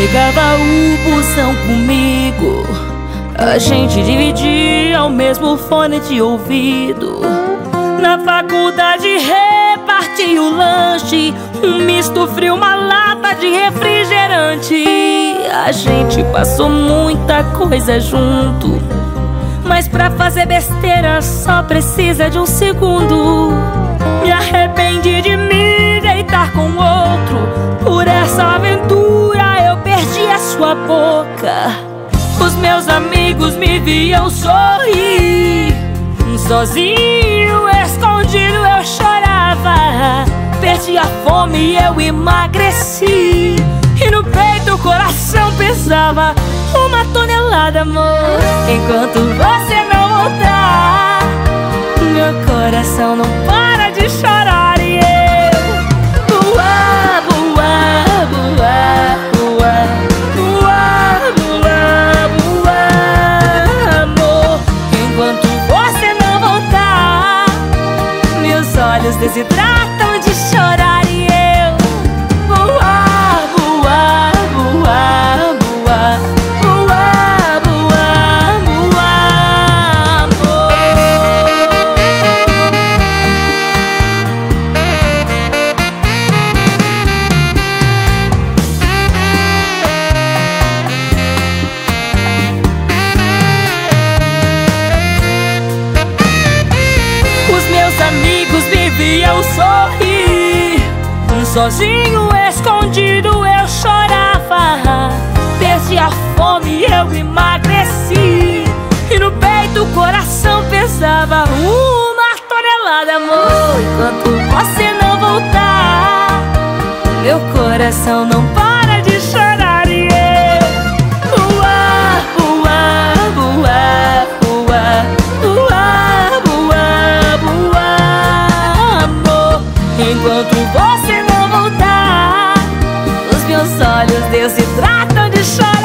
pegava o busão comigo. A gente dividia o mesmo fone de ouvido. Na faculdade repartia o lanche, um misto frio, uma lata de refrigerante. A gente passou muita coisa junto. Mas pra fazer besteira só precisa de um segundo. Me arrependi de me deitar com outro. Por essa aventura meus amigos me viam sorrir. Sozinho, escondido, eu chorava. Perdi a fome e eu emagreci. E no peito o coração pesava uma tonelada, amor. Enquanto você não voltar, meu coração não para de chorar meus Sozinho, escondido, eu chorava. Perdi a fome, eu emagreci. E no peito o coração pesava uma tonelada, amor. Enquanto você não voltar, meu coração não para de chorar. E eu voar, voar, voar, voar, voar, voar, voar, amor. Enquanto você olhos Deus se tratam de chorar.